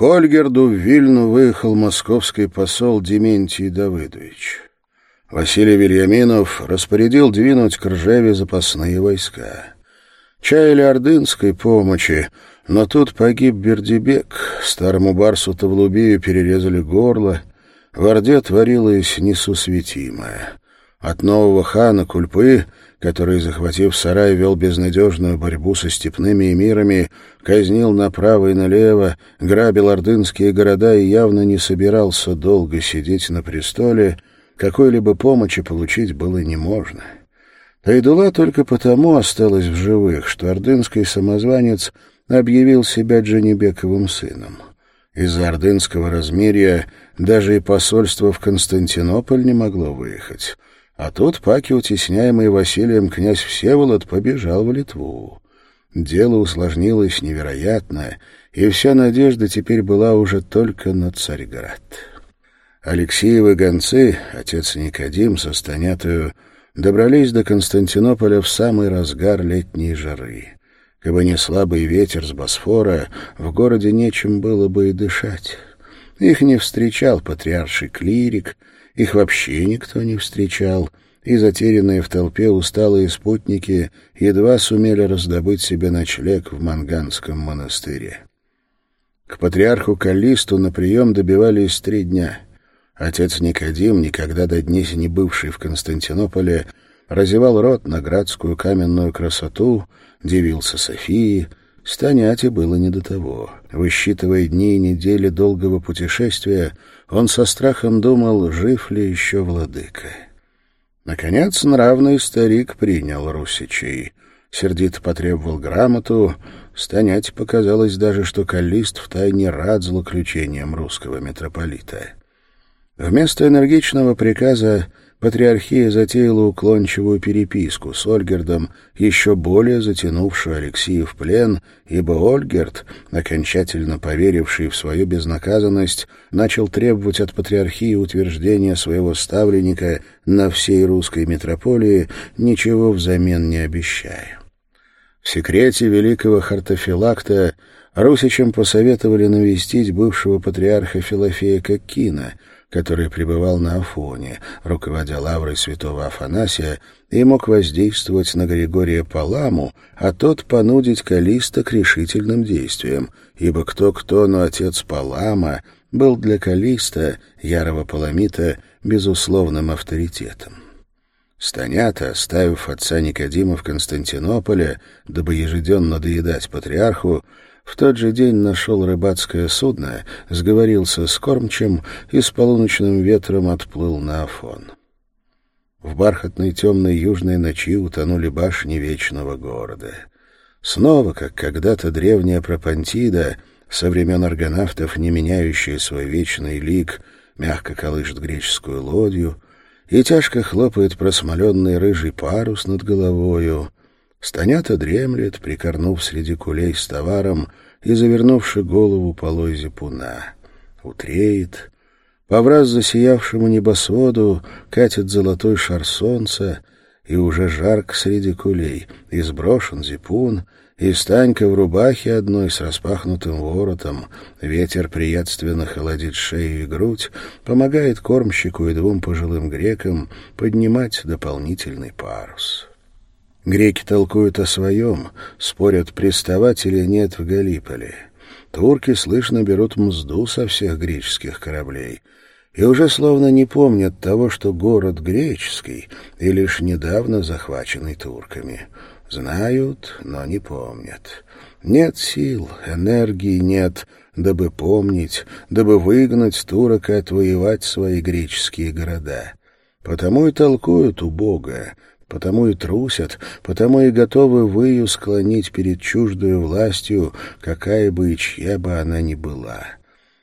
К Ольгерду в Вильну выехал московский посол Дементий Давыдович. Василий Вильяминов распорядил двинуть к Ржеве запасные войска. Чаяли ордынской помощи, но тут погиб Бердибек, старому барсу Тавлубию перерезали горло, в Орде творилось несусветимое. От нового хана Кульпы, который, захватив сарай, вел безнадежную борьбу со степными эмирами, казнил направо и налево, грабил ордынские города и явно не собирался долго сидеть на престоле, какой-либо помощи получить было не можно. Тайдула только потому осталась в живых, что ордынский самозванец объявил себя Джанибековым сыном. Из-за ордынского размерия даже и посольство в Константинополь не могло выехать. А тут Паки, утесняемый Василием князь Всеволод, побежал в Литву. Дело усложнилось невероятно, и вся надежда теперь была уже только на Царьград. Алексеевы гонцы, отец Никодим со Станятою, добрались до Константинополя в самый разгар летней жары. Кабы не слабый ветер с Босфора, в городе нечем было бы и дышать. Их не встречал патриарший клирик, их вообще никто не встречал, и затерянные в толпе усталые спутники едва сумели раздобыть себе ночлег в Манганском монастыре. К патриарху Каллисту на прием добивались три дня. Отец Никодим, никогда до дней не бывший в Константинополе, разевал рот на градскую каменную красоту, дивился Софии, Станяте было не до того. Высчитывая дни и недели долгого путешествия, он со страхом думал, жив ли еще владыка. Наконец, нравный старик принял русичей. Сердито потребовал грамоту. Станять показалось даже, что Калист втайне рад злоключением русского митрополита. Вместо энергичного приказа патриархия затеяла уклончивую переписку с Ольгердом, еще более затянувшую Алексея в плен, ибо Ольгерд, окончательно поверивший в свою безнаказанность, начал требовать от патриархии утверждения своего ставленника на всей русской метрополии, ничего взамен не обещая. В секрете великого хартофилакта русичам посоветовали навестить бывшего патриарха Филофея Коккина — который пребывал на Афоне, руководя лаврой святого Афанасия, и мог воздействовать на Григория Паламу, а тот понудить Калиста к решительным действиям, ибо кто-кто, но отец Палама был для Калиста, ярого паламита, безусловным авторитетом. Станята, оставив отца Никодима в Константинополе, дабы ежеденно доедать патриарху, в тот же день нашел рыбацкое судно, сговорился с кормчем и с полуночным ветром отплыл на Афон. В бархатной темной южной ночи утонули башни вечного города. Снова, как когда-то древняя Пропантида, со времен аргонавтов, не меняющая свой вечный лик, мягко колышет греческую лодью, и тяжко хлопает просмоленный рыжий парус над головою, Станята дремлет, прикорнув среди кулей с товаром и завернувши голову полой зипуна. Утреет. По враз засиявшему небосводу катит золотой шар солнца, и уже жарко среди кулей, и сброшен зипун, и Станька в рубахе одной с распахнутым воротом, ветер приятственно холодит шею и грудь, помогает кормщику и двум пожилым грекам поднимать дополнительный парус. Греки толкуют о своем, спорят, приставать или нет в Галиполе. Турки, слышно, берут мзду со всех греческих кораблей и уже словно не помнят того, что город греческий и лишь недавно захваченный турками. Знают, но не помнят. Нет сил, энергии нет, дабы помнить, дабы выгнать турок и отвоевать свои греческие города. Потому и толкуют Бога, потому и трусят, потому и готовы выю склонить перед чуждою властью, какая бы и чья бы она ни была.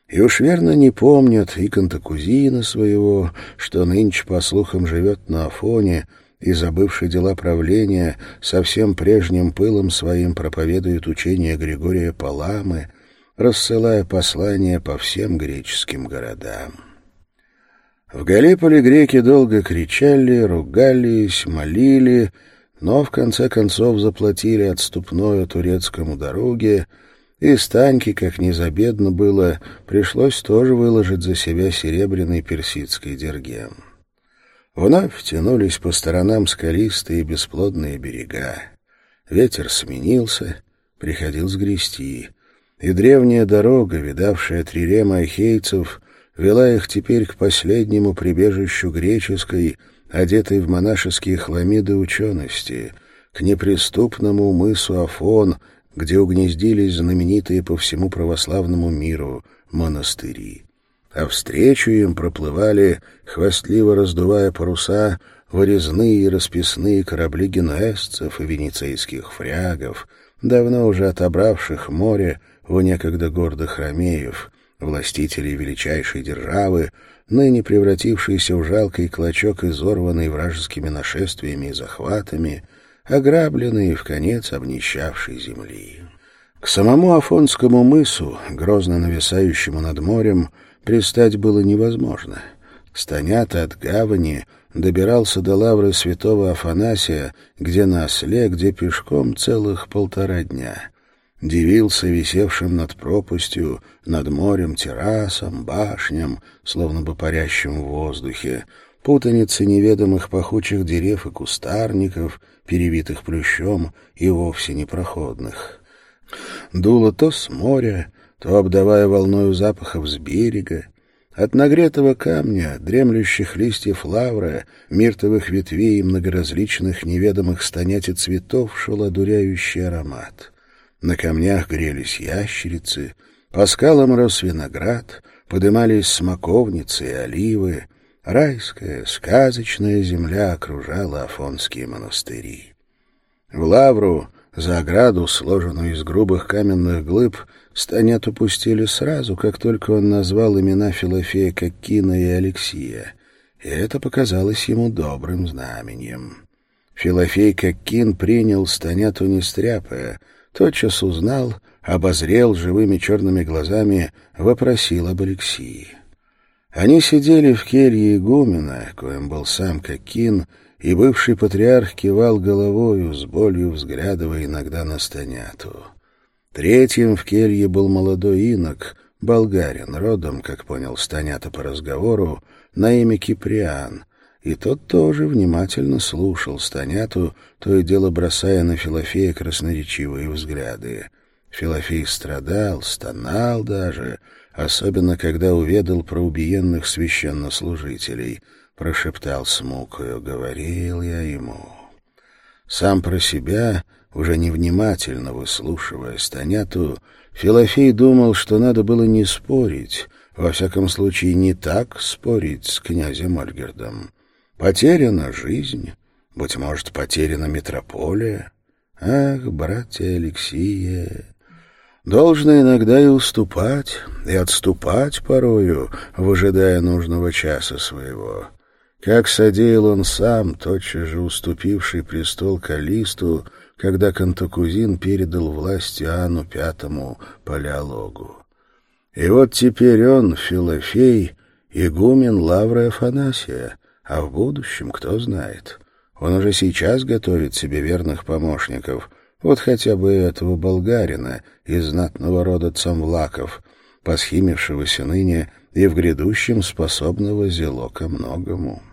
И уж верно не помнят и Кантакузина своего, что нынче, по слухам, живет на Афоне, и, забывший дела правления, со всем прежним пылом своим проповедует учение Григория Паламы, рассылая послания по всем греческим городам. В Галиполе греки долго кричали, ругались, молили, но в конце концов заплатили отступную турецкому дороге И Станьке, как незабедно было, пришлось тоже выложить за себя серебряный персидский дергем. Вновь тянулись по сторонам скалистые бесплодные берега. Ветер сменился, приходил сгрести, и древняя дорога, видавшая трирема ахейцев, вела их теперь к последнему прибежищу греческой, одетой в монашеские хламиды учености, к неприступному мысу Афон, где угнездились знаменитые по всему православному миру монастыри. А встречу им проплывали, хвастливо раздувая паруса, вырезные и расписные корабли генуэзцев и венецейских фрягов, давно уже отобравших море у некогда гордых ромеев, властителей величайшей державы, ныне превратившийся в жалкий клочок, изорванный вражескими нашествиями и захватами, ограбленный в конец обнищавшей земли. К самому Афонскому мысу, грозно нависающему над морем, пристать было невозможно. Станята от гавани добирался до лавры святого Афанасия, где на осле, где пешком целых полтора дня — дивился висевшим над пропастью, над морем, террасам, башням, словно бы парящим в воздухе, путаницы неведомых пахучих дерев и кустарников, перевитых плющом и вовсе непроходных. Дуло то с моря, то обдавая волною запахов с берега, от нагретого камня, дремлющих листьев лавра, миртовых ветвей и многоразличных неведомых станять и цветов шел одуряющий аромат. На камнях грелись ящерицы, по скалам рос виноград, подымались смоковницы и оливы. Райская, сказочная земля окружала афонские монастыри. В лавру, за ограду, сложенную из грубых каменных глыб, Станет упустили сразу, как только он назвал имена Филофея Коккина и Алексия, и это показалось ему добрым знаменем. Филофей Коккин принял Станяту не стряпая — тотчас узнал, обозрел живыми черными глазами, вопросил об Алексии. Они сидели в келье игумена, коим был сам Кокин, и бывший патриарх кивал головою, с болью взглядывая иногда на Станяту. Третьим в келье был молодой инок, болгарин, родом, как понял Станята по разговору, на имя Киприан, и тот тоже внимательно слушал Станяту, то и дело бросая на Филофея красноречивые взгляды. Филофей страдал, стонал даже, особенно когда уведал про убиенных священнослужителей. Прошептал с мукою, говорил я ему. Сам про себя, уже невнимательно выслушивая Станяту, Филофей думал, что надо было не спорить, во всяком случае не так спорить с князем Ольгердом. Потеряна жизнь, быть может, потеряна метрополия. Ах, братья Алексия, должно иногда и уступать, и отступать порою, выжидая нужного часа своего. Как содеял он сам, тотчас же уступивший престол Калисту, когда Кантакузин передал власть Иоанну Пятому Палеологу. И вот теперь он, Филофей, игумен Лавры Афанасия, а в будущем, кто знает. Он уже сейчас готовит себе верных помощников. Вот хотя бы этого болгарина из знатного рода Цамвлаков, посхимившегося ныне и в грядущем способного зело ко многому.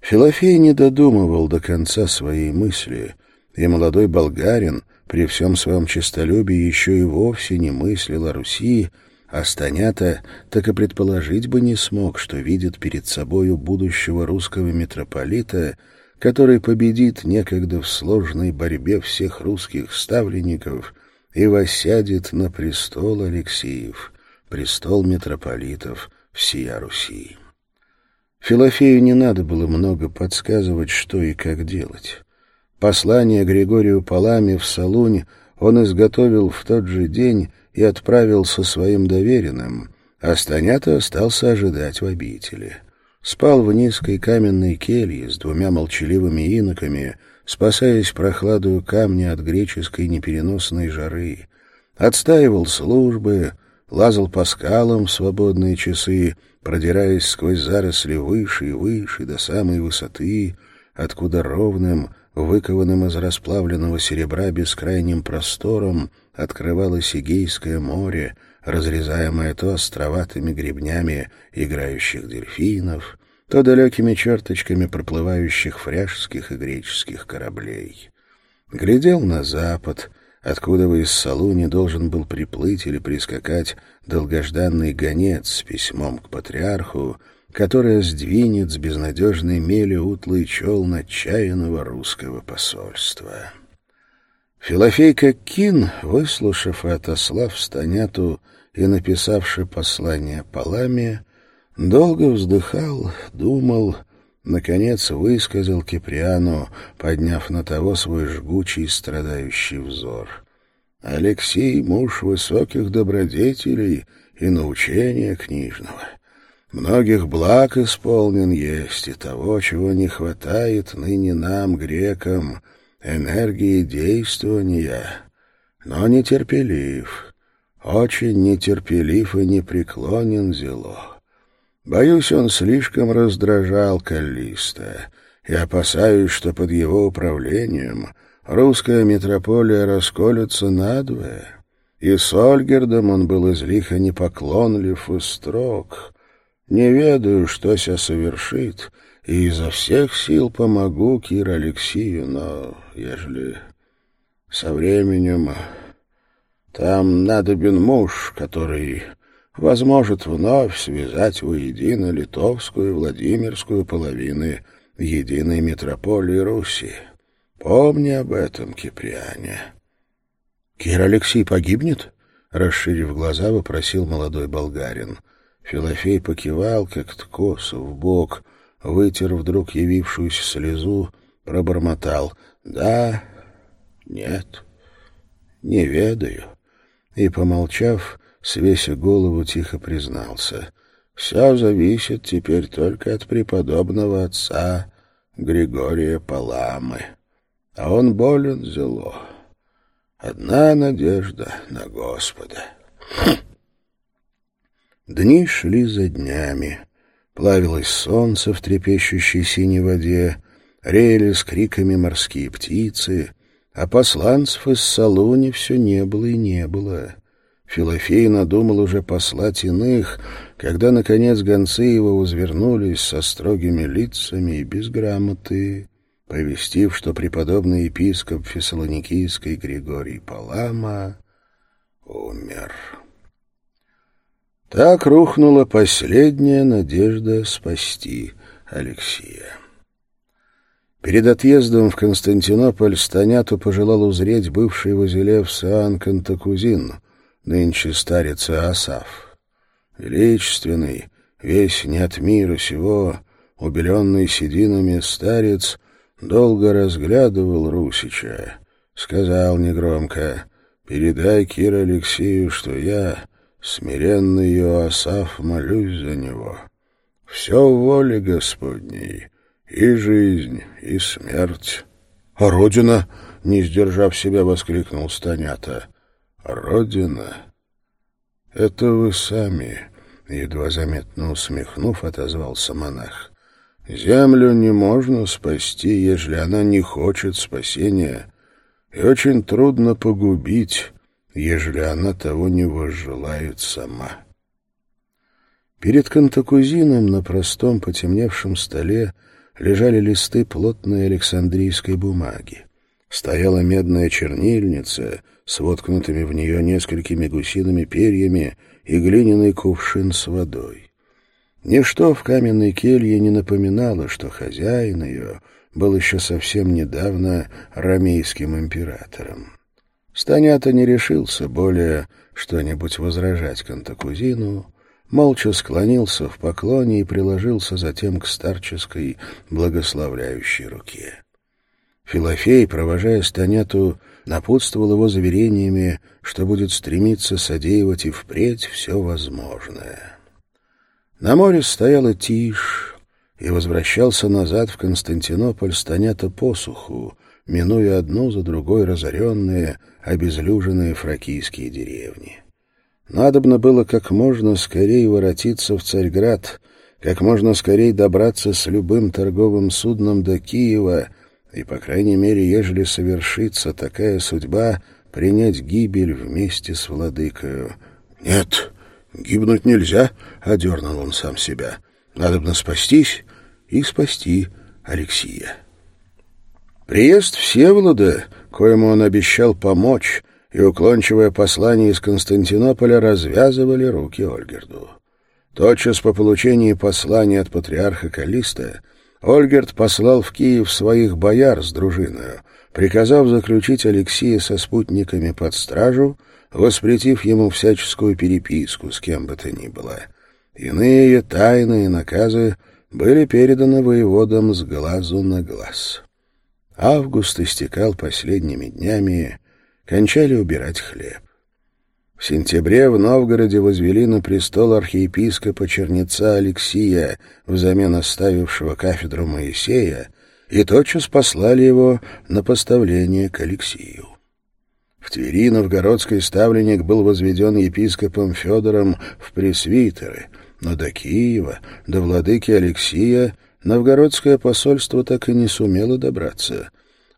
Филофей не додумывал до конца своей мысли, и молодой болгарин при всем своем честолюбии еще и вовсе не мыслил о Руси, а Станята так и предположить бы не смог, что видит перед собою будущего русского митрополита, который победит некогда в сложной борьбе всех русских ставленников и воссядет на престол Алексеев, престол митрополитов всея Руси. Филофею не надо было много подсказывать, что и как делать. Послание Григорию Паламе в Салунь он изготовил в тот же день и отправил со своим доверенным, а Станята остался ожидать в обители. Спал в низкой каменной келье с двумя молчаливыми иноками, спасаясь прохладою камня от греческой непереносной жары. Отстаивал службы, лазал по скалам в свободные часы, продираясь сквозь заросли выше и выше до самой высоты, откуда ровным, выкованным из расплавленного серебра бескрайним простором, открывалось Эгейское море, разрезаемое то островатыми гребнями играющих дельфинов, то далекими черточками проплывающих фряжских и греческих кораблей. Глядел на запад, откуда бы из Салуни должен был приплыть или прискакать долгожданный гонец с письмом к патриарху, которое сдвинет с безнадежной мели утлый челн отчаянного русского посольства. Филофейка Кин, выслушав и отослав Станяту и написавши послание Паламе, долго вздыхал, думал, наконец высказал Киприану, подняв на того свой жгучий страдающий взор. «Алексей — муж высоких добродетелей и научения книжного. Многих благ исполнен есть, и того, чего не хватает ныне нам, грекам — энергии действования, но нетерпелив, очень нетерпелив и непреклонен зело. Боюсь, он слишком раздражал Каллиста, и опасаюсь, что под его управлением русская метрополия расколется надвое. И с Ольгердом он был излихо непоклонлив и строг. Не ведаю, что ся совершит, и изо всех сил помогу Кир Алексею, но ежели со временем там надобен муж, который возможет вновь связать воедино литовскую и владимирскую половины единой метрополии Руси. Помни об этом, Киприане. Кир Алексей погибнет? Расширив глаза, вопросил молодой болгарин. Филофей покивал, как ткос в бок — вытер вдруг явившуюся слезу, пробормотал «Да, нет, не ведаю». И, помолчав, свеся голову, тихо признался «Все зависит теперь только от преподобного отца Григория Паламы, а он болен зело. Одна надежда на Господа». Дни шли за днями. Плавилось солнце в трепещущей синей воде, реяли с криками морские птицы, а посланцев из Салуни все не было и не было. Филофей надумал уже послать иных, когда, наконец, гонцы его возвернулись со строгими лицами и без грамоты, повестив, что преподобный епископ Фессалоникийской Григорий Палама умер. Так рухнула последняя надежда спасти Алексея. Перед отъездом в Константинополь Станяту пожелал узреть бывший Вазилев Саан Кантакузин, нынче старец Асав. Величественный, весь не от мира сего, убеленный сединами старец, долго разглядывал Русича. Сказал негромко, «Передай Кир Алексею, что я...» Смиренный Иоасаф, молюсь за него. Все в воле Господней, и жизнь, и смерть. А Родина, не сдержав себя, воскликнул Станята. Родина — это вы сами, едва заметно усмехнув, отозвался монах. Землю не можно спасти, ежели она не хочет спасения, и очень трудно погубить, ежели она того не возжелает сама. Перед Кантакузином на простом потемневшем столе лежали листы плотной александрийской бумаги. Стояла медная чернильница с воткнутыми в нее несколькими гусиными перьями и глиняный кувшин с водой. Ничто в каменной келье не напоминало, что хозяин ее был еще совсем недавно ромейским императором. Станята не решился более что-нибудь возражать Кантакузину, молча склонился в поклоне и приложился затем к старческой благословляющей руке. Филофей, провожая Станяту, напутствовал его заверениями, что будет стремиться содеивать и впредь все возможное. На море стояла тишь, и возвращался назад в Константинополь Станята посуху, минуя одну за другой разоренные, обезлюженные фракийские деревни. Надобно было как можно скорее воротиться в Царьград, как можно скорее добраться с любым торговым судном до Киева, и, по крайней мере, ежели совершится такая судьба, принять гибель вместе с владыкою. «Нет, гибнуть нельзя», — одернул он сам себя. «Надобно спастись и спасти Алексия». Приезд Всеволода, коему он обещал помочь, и уклончивое послание из Константинополя развязывали руки Ольгерду. Тотчас по получении послания от патриарха Калиста Ольгерд послал в Киев своих бояр с дружиною, приказав заключить Алексея со спутниками под стражу, воспретив ему всяческую переписку с кем бы то ни было. Иные тайные наказы были переданы воеводам с глазу на глаз. Август истекал последними днями, кончали убирать хлеб. В сентябре в Новгороде возвели на престол архиепископа Чернеца Алексия, взамен оставившего кафедру Моисея, и тотчас послали его на поставление к Алексию. В Твери новгородский ставленник был возведен епископом Федором в пресвитеры, но до Киева, до владыки Алексия, новгородское посольство так и не сумело добраться.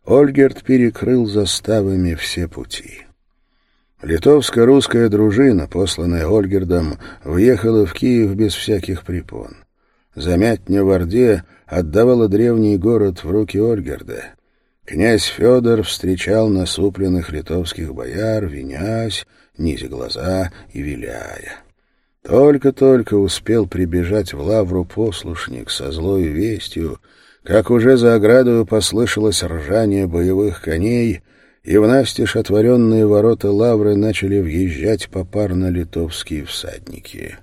Ольгерт перекрыл заставами все пути. Литовско-русская дружина, посланная Ольгердом, въехала в Киев без всяких препон. Замятня в Орде отдавала древний город в руки Ольгерда. Князь Федор встречал насупленных литовских бояр, винясь, низи глаза и виляя. Только-только успел прибежать в лавру послушник со злой вестью, как уже за оградою послышалось ржание боевых коней, и в настежь отворенные ворота лавры начали въезжать попарно литовские всадники.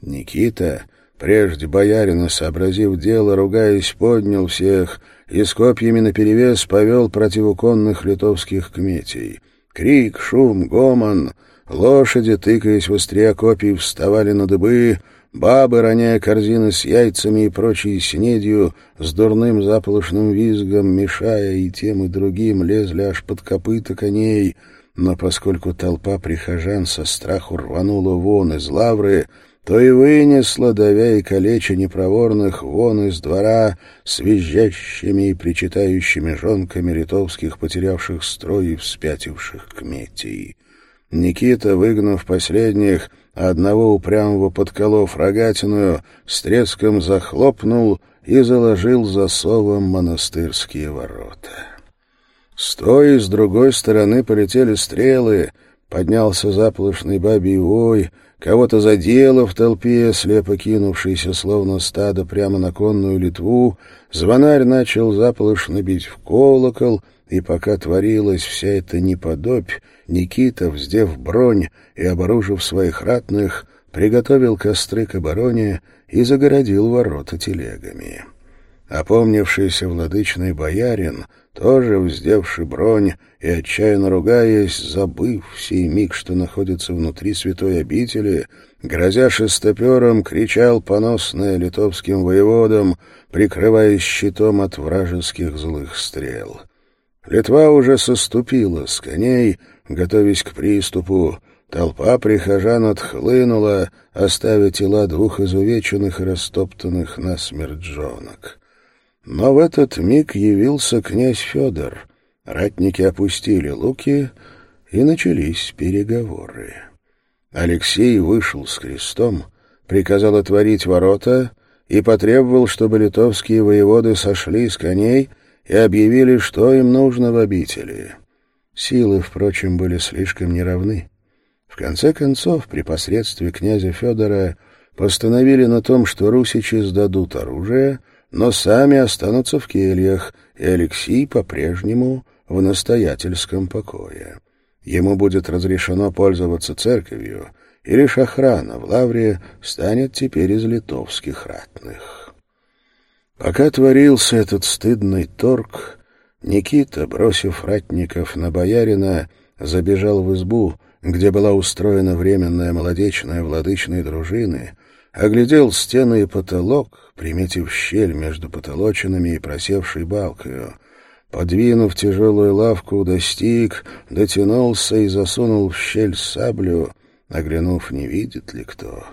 Никита, прежде боярина сообразив дело, ругаясь, поднял всех и с копьями наперевес повел противоконных литовских кметей. Крик, шум, гомон, лошади, тыкаясь в острия копий, вставали на дыбы — Бабы, роняя корзины с яйцами и прочей снедью, с дурным заполошным визгом, мешая и тем, и другим, лезли аж под копыта коней, но поскольку толпа прихожан со страху рванула вон из лавры, то и вынесла, давя и калеча непроворных, вон из двора с визжащими и причитающими жонками литовских, потерявших строй и вспятивших к метии. Никита, выгнав последних, — одного упрямого подколов рогатиную, с треском захлопнул и заложил засовом монастырские ворота. С той и с другой стороны полетели стрелы, поднялся заплошный бабий вой, кого-то задело в толпе, слепо кинувшийся, словно стадо, прямо на конную Литву, звонарь начал заполошно бить в колокол — и пока творилась вся эта неподобь, Никита, вздев бронь и оборужив своих ратных, приготовил костры к обороне и загородил ворота телегами. Опомнившийся владычный боярин, тоже вздевший бронь и отчаянно ругаясь, забыв сей миг, что находится внутри святой обители, грозя шестопером, кричал поносное литовским воеводам, прикрываясь щитом от вражеских злых стрел. Литва уже соступила с коней, готовясь к приступу. Толпа прихожан отхлынула, оставив тела двух изувеченных и растоптанных насмерть жонок. Но в этот миг явился князь Федор. Ратники опустили луки, и начались переговоры. Алексей вышел с крестом, приказал отворить ворота и потребовал, чтобы литовские воеводы сошли с коней — и объявили, что им нужно в обители. Силы, впрочем, были слишком неравны. В конце концов, при посредстве князя Федора постановили на том, что русичи сдадут оружие, но сами останутся в кельях, и Алексей по-прежнему в настоятельском покое. Ему будет разрешено пользоваться церковью, и лишь охрана в лавре станет теперь из литовских ратных. Пока творился этот стыдный торг, Никита, бросив ратников на боярина, забежал в избу, где была устроена временная молодечная владычной дружины, оглядел стены и потолок, приметив щель между потолочинами и просевшей балкою. Подвинув тяжелую лавку, достиг, дотянулся и засунул в щель саблю, оглянув, не видит ли кто.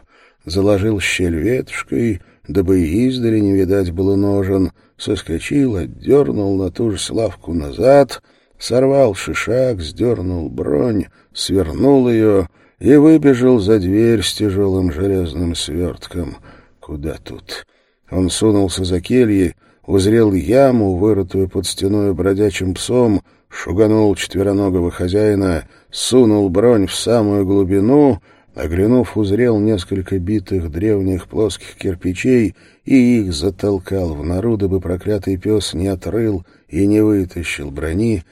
Заложил щель ветошкой — дабы и издали не видать было ножен, соскочил, отдернул на ту же славку назад, сорвал шишак, сдернул бронь, свернул ее и выбежал за дверь с тяжелым железным свертком. Куда тут? Он сунулся за кельей, узрел яму, вырытую под стеной бродячим псом, шуганул четвероногого хозяина, сунул бронь в самую глубину, оглянув, узрел несколько битых древних плоских кирпичей и их затолкал в нору, дабы проклятый пес не отрыл и не вытащил брони,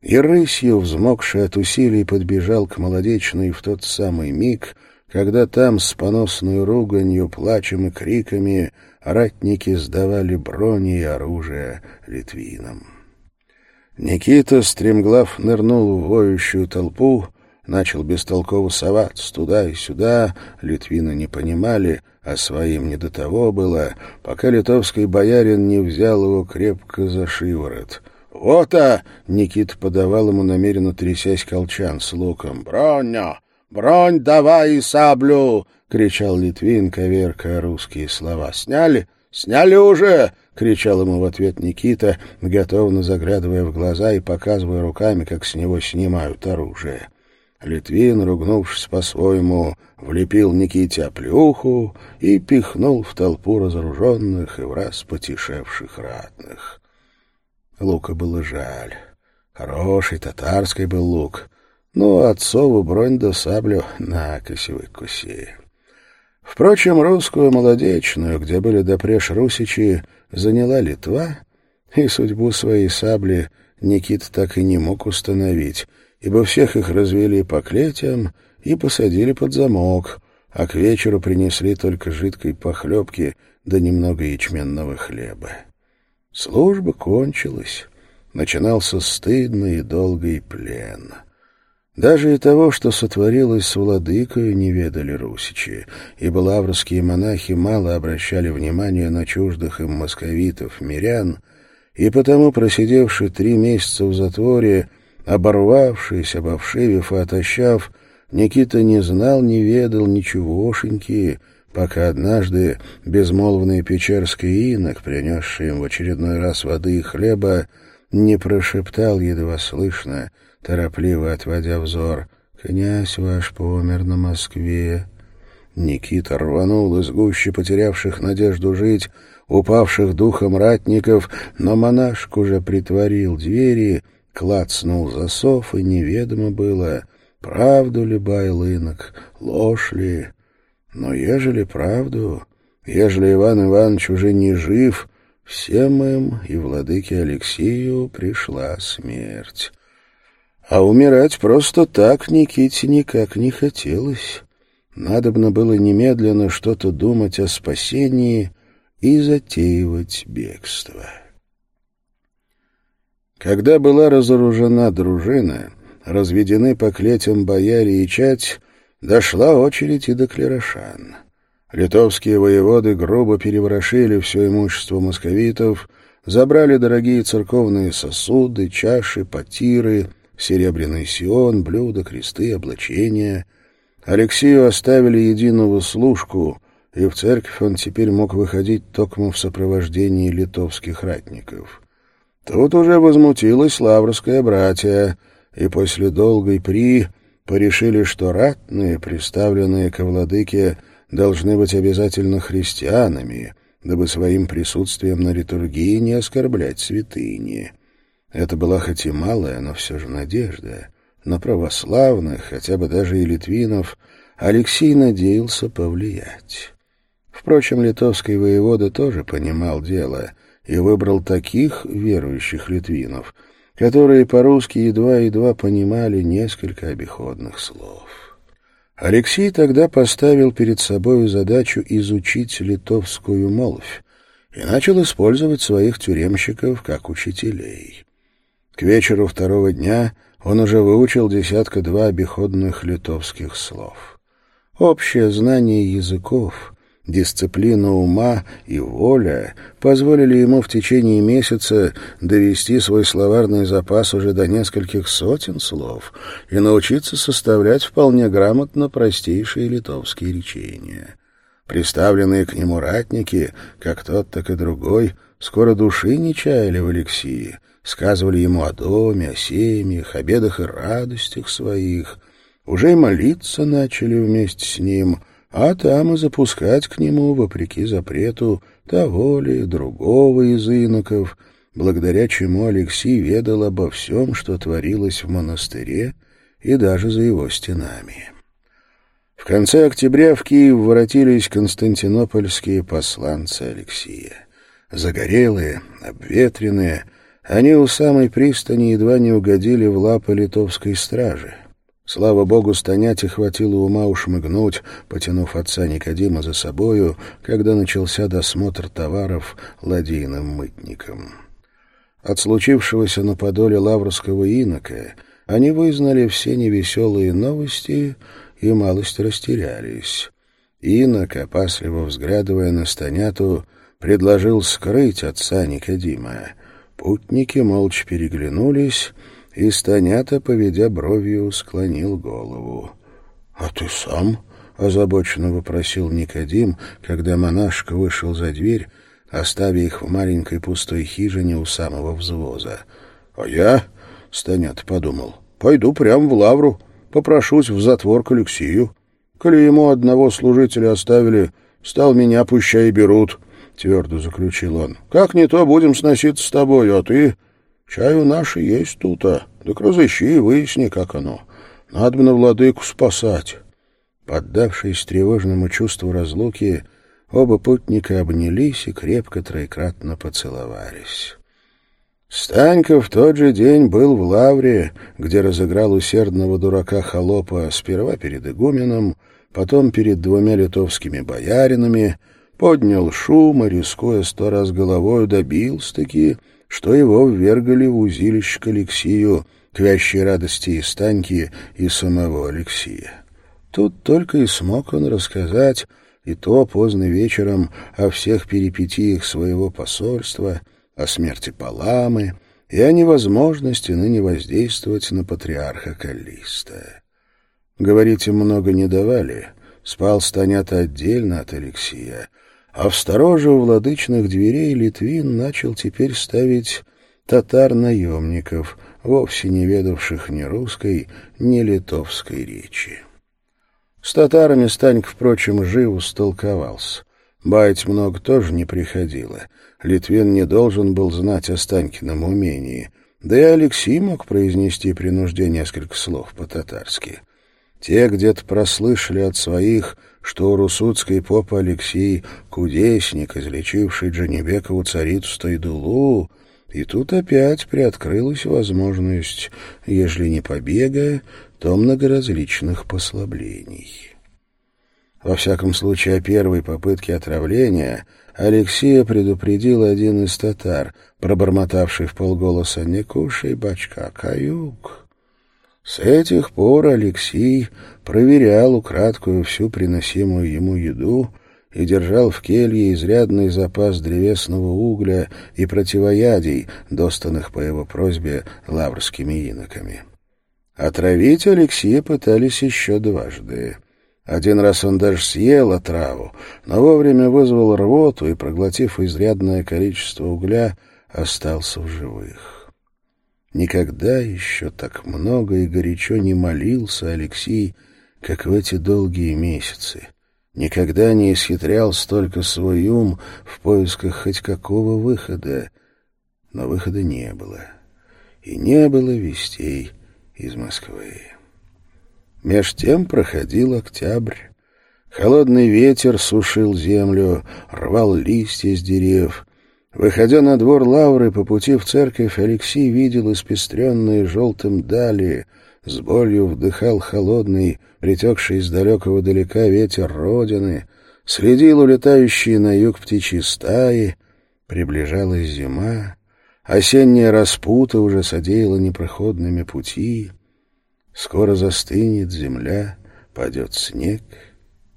и рысью, взмокший от усилий, подбежал к молодечной в тот самый миг, когда там с поносной руганью, плачем и криками ратники сдавали брони и оружие литвинам. Никита, стремглав, нырнул в воющую толпу, начал бестолково соваться туда и сюда, литвины не понимали, а своим не до того было, пока литовский боярин не взял его крепко за шиворот. «Вот-а!» — Никита подавал ему, намеренно трясясь колчан с луком. «Броня! Бронь давай и саблю!» — кричал Литвин, коверкая русские слова. «Сняли? Сняли уже!» — кричал ему в ответ Никита, готовно заглядывая в глаза и показывая руками, как с него снимают оружие. Литвин, ругнувшись по-своему, влепил Никите оплеуху и пихнул в толпу разоруженных и враз потешевших ратных. Лука было жаль. Хороший татарский был лук. Ну, отцову бронь да саблю на косевой куси. Впрочем, русскую молодечную, где были допреж русичи, заняла Литва, и судьбу своей сабли Никита так и не мог установить, ибо всех их развели по клетям и посадили под замок, а к вечеру принесли только жидкой похлебки да немного ячменного хлеба. Служба кончилась. Начинался стыдный и долгий плен. Даже и того, что сотворилось с владыкою, не ведали русичи, ибо лаврские монахи мало обращали внимания на чуждых им московитов, мирян, и потому, просидевший три месяца в затворе, оборвавшись, обовшивив и отощав, Никита не знал, не ведал ничегошеньки, пока однажды безмолвный печерский инок, принесший им в очередной раз воды и хлеба, не прошептал едва слышно — торопливо отводя взор. «Князь ваш помер на Москве». Никита рванул из гуще потерявших надежду жить, упавших духом ратников, но монашку уже притворил двери, клацнул засов, и неведомо было, правду ли баял инок, ложь ли. Но ежели правду, ежели Иван Иванович уже не жив, всем им и владыке Алексею пришла смерть. А умирать просто так Никите никак не хотелось. Надобно было немедленно что-то думать о спасении и затеивать бегство. Когда была разоружена дружина, разведены по клетям бояре и чать, дошла очередь и до клерошан. Литовские воеводы грубо переворошили все имущество московитов, забрали дорогие церковные сосуды, чаши, потиры — серебряный сион, блюда, кресты, облачения. Алексею оставили единого служку, и в церковь он теперь мог выходить только в сопровождении литовских ратников. Тут уже возмутилась лаврская братья, и после долгой при порешили, что ратные, представленные ко владыке, должны быть обязательно христианами, дабы своим присутствием на литургии не оскорблять святыни. Это была хоть и малая, но все же надежда. На православных, хотя бы даже и литвинов, Алексей надеялся повлиять. Впрочем, литовский воевода тоже понимал дело и выбрал таких верующих литвинов, которые по-русски едва-едва понимали несколько обиходных слов. Алексей тогда поставил перед собой задачу изучить литовскую молвь и начал использовать своих тюремщиков как учителей. К вечеру второго дня он уже выучил десятка-два обиходных литовских слов. Общее знание языков, дисциплина ума и воля позволили ему в течение месяца довести свой словарный запас уже до нескольких сотен слов и научиться составлять вполне грамотно простейшие литовские речения. Представленные к нему ратники, как тот, так и другой, скоро души не чаяли в Алексии, сказывали ему о доме, о семьях, о бедах и радостях своих. Уже и молиться начали вместе с ним, а там и запускать к нему, вопреки запрету, того ли, другого из иноков, благодаря чему Алексей ведал обо всем, что творилось в монастыре и даже за его стенами. В конце октября в Киев воротились константинопольские посланцы Алексия. Загорелые, обветренные, они у самой пристани едва не угодили в лапы литовской стражи. Слава богу, Станяте хватило ума ушмыгнуть, потянув отца Никодима за собою, когда начался досмотр товаров ладейным мытником. От случившегося на подоле лаврского инока они вызнали все невеселые новости и малость растерялись. Инок, опасливо взглядывая на Станяту, предложил скрыть отца Никодима. Путники молча переглянулись, и Станята, поведя бровью, склонил голову. — А ты сам? — озабоченно вопросил Никодим, когда монашка вышел за дверь, оставив их в маленькой пустой хижине у самого взвоза. — А я, — Станята подумал, — пойду прямо в лавру, попрошусь в затвор к Алексею. Коли ему одного служителя оставили, стал меня пущай берут. —— твердо заключил он. — Как не то будем сноситься с тобой, а ты... Чаю наши есть тут-а. Так разыщи и выясни, как оно. Надо бы на владыку спасать. Поддавшись тревожному чувству разлуки, оба путника обнялись и крепко троекратно поцеловались. Станька в тот же день был в Лавре, где разыграл усердного дурака холопа сперва перед игуменом, потом перед двумя литовскими бояринами — поднял шум и, рискуя сто раз головою, добился-таки, что его ввергали в узилище к Алексию, к вящей радости и Станьки, и самого Алексия. Тут только и смог он рассказать, и то поздно вечером, о всех перипетиях своего посольства, о смерти Паламы и о невозможности ныне воздействовать на патриарха Каллиста. Говорить им много не давали, спал Станята отдельно от Алексия — а в стороже у владычных дверей Литвин начал теперь ставить татар-наемников, вовсе не ведавших ни русской, ни литовской речи. С татарами Станьк, впрочем, живо столковался. Баять много тоже не приходило. Литвин не должен был знать о Станькином умении. Да и Алексей мог произнести при нужде несколько слов по-татарски. Те где-то прослышали от своих — что русудский поп Алексей — кудесник, излечивший Джанибекову царицу Стайдулу, и тут опять приоткрылась возможность, ежели не побега, то многоразличных послаблений. Во всяком случае, о первой попытке отравления Алексея предупредил один из татар, пробормотавший в полголоса «Не кушай, бачка, каюк». С этих пор Алексей проверял украдкую всю приносимую ему еду и держал в келье изрядный запас древесного угля и противоядий, достанных по его просьбе лаврскими иноками. Отравить Алексея пытались еще дважды. Один раз он даже съел отраву, но вовремя вызвал рвоту и, проглотив изрядное количество угля, остался в живых. Никогда еще так много и горячо не молился Алексей, как в эти долгие месяцы. Никогда не исхитрял столько свой ум в поисках хоть какого выхода. Но выхода не было. И не было вестей из Москвы. Меж тем проходил октябрь. Холодный ветер сушил землю, рвал листья с деревьев, Выходя на двор Лавры по пути в церковь, Алексей видел испестренные желтым дали, с болью вдыхал холодный, притекший из далекого далека ветер Родины, следил улетающие на юг птичьи стаи, приближалась зима, осенняя распута уже содеяла непроходными пути, скоро застынет земля, падет снег.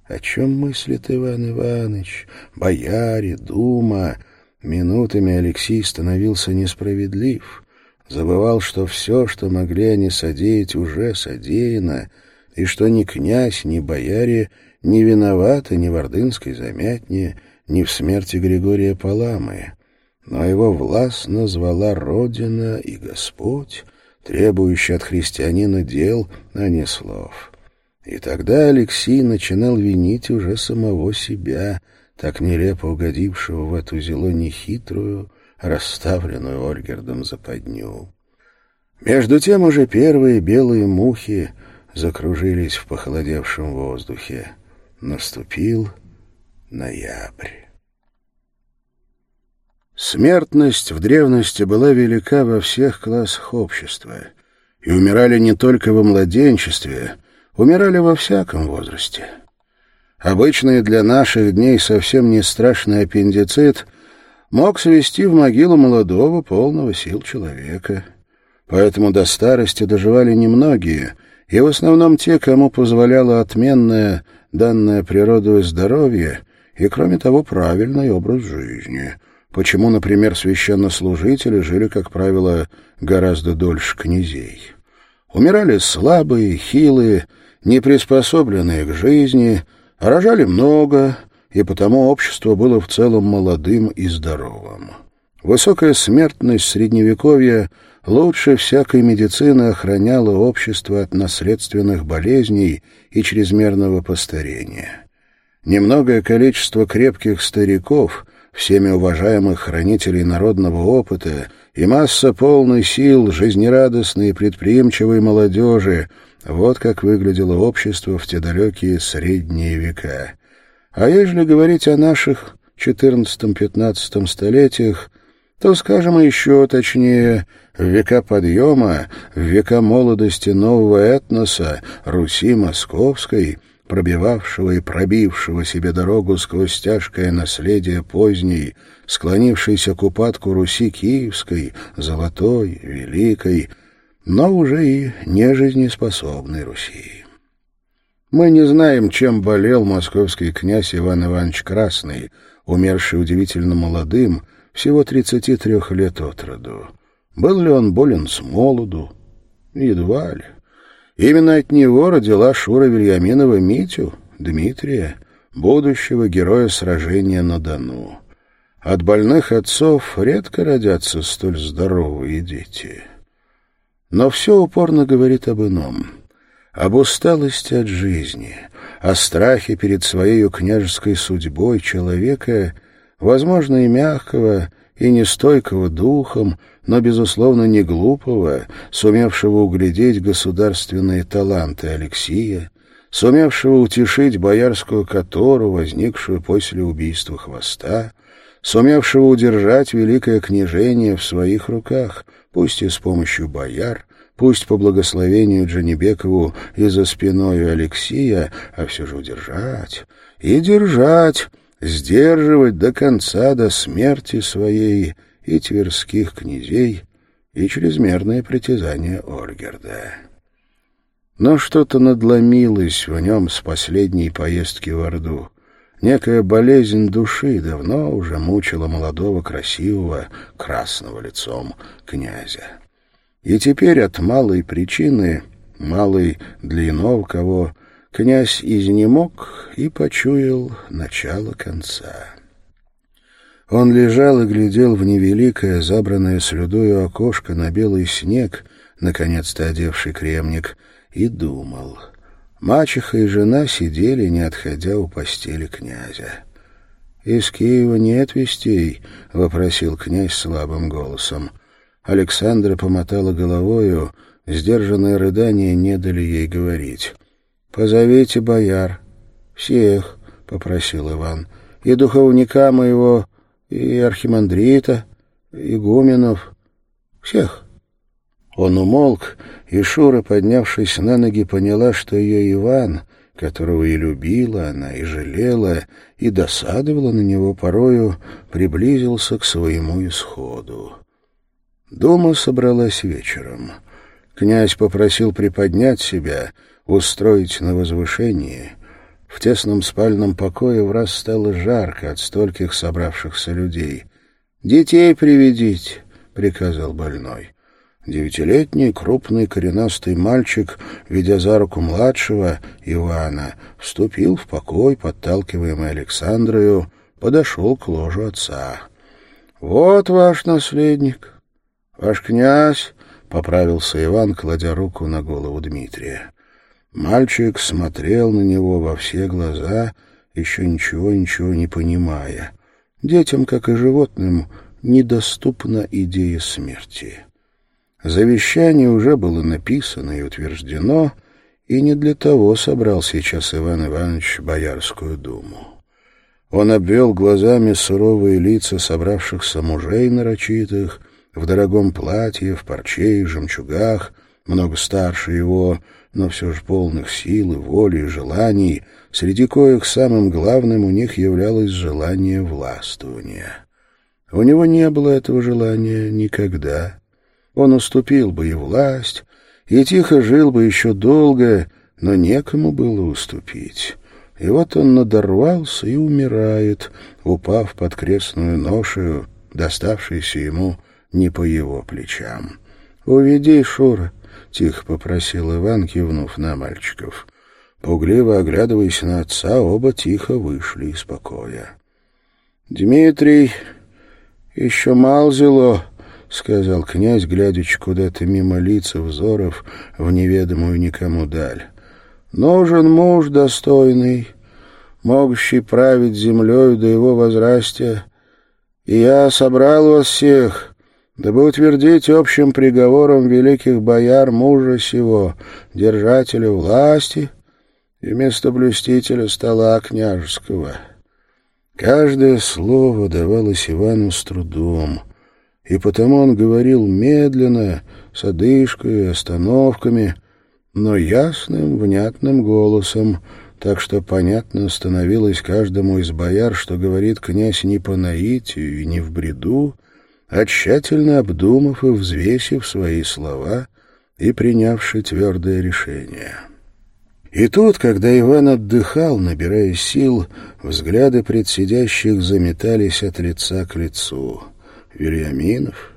О чем мыслит Иван Иванович, бояре, дума — Минутами Алексей становился несправедлив, забывал, что все, что могли они содеять, уже содеяно, и что ни князь, ни бояре не виноваты ни в ордынской замятне, ни в смерти Григория Паламы. но его властно звала Родина и Господь, требующий от христианина дел, а не слов. И тогда Алексей начинал винить уже самого себя, так нелепо угодившего в эту зело нехитрую, расставленную Ольгердом западню. Между тем уже первые белые мухи закружились в похолодевшем воздухе. Наступил ноябрь. Смертность в древности была велика во всех классах общества, и умирали не только во младенчестве, умирали во всяком возрасте. Обычный для наших дней совсем не страшный аппендицит мог свести в могилу молодого, полного сил человека. Поэтому до старости доживали немногие, и в основном те, кому позволяло отменное, данное природой здоровье и, кроме того, правильный образ жизни — почему, например, священнослужители жили, как правило, гораздо дольше князей. Умирали слабые, хилые, неприспособленные к жизни, рожали много, и потому общество было в целом молодым и здоровым. Высокая смертность Средневековья лучше всякой медицины охраняла общество от наследственных болезней и чрезмерного постарения. Немногое количество крепких стариков — всеми уважаемых хранителей народного опыта и масса полной сил, жизнерадостной и предприимчивой молодежи. Вот как выглядело общество в те далекие средние века. А ежели говорить о наших XIV-XV столетиях, то, скажем еще точнее, в века подъема, в века молодости нового этноса, Руси Московской — пробивавшего и пробившего себе дорогу сквозь тяжкое наследие поздней, склонившейся к упадку Руси Киевской, Золотой, Великой, но уже и нежизнеспособной Руси. Мы не знаем, чем болел московский князь Иван Иванович Красный, умерший удивительно молодым, всего 33 лет от роду. Был ли он болен с молоду? Едва ли. Именно от него родила Шура Вильяминова Митю, Дмитрия, будущего героя сражения на Дону. От больных отцов редко родятся столь здоровые дети. Но все упорно говорит об ином. Об усталости от жизни, о страхе перед своей княжеской судьбой человека, возможно, и мягкого, и нестойкого духом, но, безусловно, не глупого, сумевшего углядеть государственные таланты Алексия, сумевшего утешить боярскую котору, возникшую после убийства хвоста, сумевшего удержать великое княжение в своих руках, пусть и с помощью бояр, пусть по благословению Джанибекову и за спиной Алексия, а все же удержать и держать, сдерживать до конца, до смерти своей и тверских князей, и чрезмерное притязание Ольгерда. Но что-то надломилось в нем с последней поездки в Орду. Некая болезнь души давно уже мучила молодого, красивого, красного лицом князя. И теперь от малой причины, малой для иного кого, князь изнемог и почуял начало конца. Он лежал и глядел в невеликое, забранное слюдою окошко на белый снег, наконец-то одевший кремник, и думал. Мачеха и жена сидели, не отходя у постели князя. «Из Киева нет вестей?» — вопросил князь слабым голосом. Александра помотала головою, сдержанные рыдания не дали ей говорить. «Позовите бояр». «Всех», — попросил Иван, — «и духовника моего и архимандрита, игуменов, всех. Он умолк, и Шура, поднявшись на ноги, поняла, что ее Иван, которого и любила она, и жалела, и досадовала на него порою, приблизился к своему исходу. Дома собралась вечером. Князь попросил приподнять себя, устроить на возвышении — в тесном спальном покое в раз стало жарко от стольких собравшихся людей. «Детей приведите», — приказал больной. Девятилетний крупный коренастый мальчик, ведя за руку младшего, Ивана, вступил в покой, подталкиваемый Александрою, подошел к ложу отца. Вот ваш наследник, ваш князь, — поправился Иван, кладя руку на голову Дмитрия. Мальчик смотрел на него во все глаза, еще ничего-ничего не понимая. Детям, как и животным, недоступна идея смерти. Завещание уже было написано и утверждено, и не для того собрал сейчас Иван Иванович Боярскую думу. Он обвел глазами суровые лица собравшихся мужей нарочитых, в дорогом платье, в парче и жемчугах, много старше его, но все же полных сил и воли и желаний, среди коих самым главным у них являлось желание властвования. У него не было этого желания никогда. Он уступил бы и власть, и тихо жил бы еще долго, но некому было уступить. И вот он надорвался и умирает, упав под крестную ношу, доставшейся ему не по его плечам. «Уведи, Шура», — тихо попросил Иван, кивнув на мальчиков. Пугливо оглядываясь на отца, оба тихо вышли из покоя. «Дмитрий еще мал зело», — сказал князь, глядячи куда-то мимо лица взоров в неведомую никому даль. «Нужен муж достойный, могущий править землею до его возрастия, и я собрал вас всех, дабы утвердить общим приговором великих бояр мужа сего, держателя власти и местоблюстителя стола княжеского». Каждое слово давалось Ивану с трудом — и потому он говорил медленно, с одышкой, остановками, но ясным, внятным голосом, так что понятно становилось каждому из бояр, что говорит князь не по наитию и не в бреду, а тщательно обдумав и взвесив свои слова и принявший твердое решение. И тут, когда Иван отдыхал, набирая сил, взгляды предсидящих заметались от лица к лицу — Вильяминов,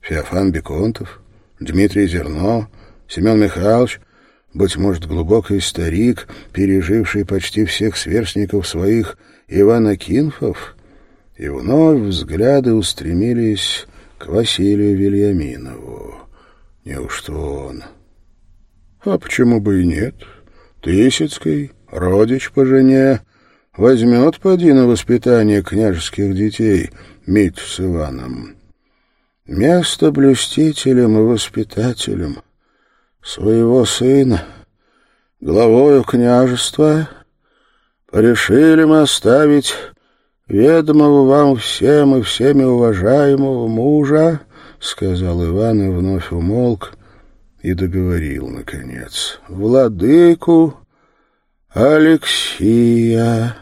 Феофан Беконтов, Дмитрий Зерно, Семен Михайлович, быть может, глубокий старик, переживший почти всех сверстников своих Ивана Кинфов, и вновь взгляды устремились к Василию Вильяминову. Неужто он? А почему бы и нет? Тысяцкий, родич по жене, возьмет поди на воспитание княжеских детей — Мит с Иваном. Место блюстителем и воспитателем своего сына, главою княжества, порешили мы оставить ведомого вам всем и всеми уважаемого мужа, — сказал Иван и вновь умолк и договорил, наконец, — владыку Алексия.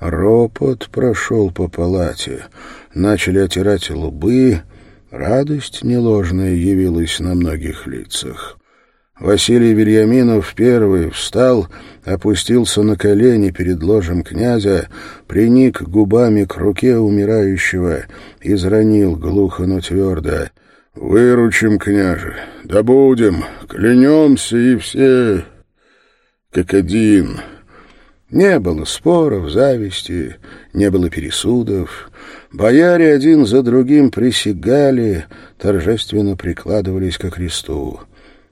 Ропот прошел по палате. Начали отирать лбы. Радость неложная явилась на многих лицах. Василий Вильяминов первый встал, опустился на колени перед ложем князя, приник губами к руке умирающего, изранил глухо, но твердо. «Выручим, княже, добудем, клянемся и все, как один». Не было споров, зависти, не было пересудов. Бояре один за другим присягали, торжественно прикладывались ко кресту.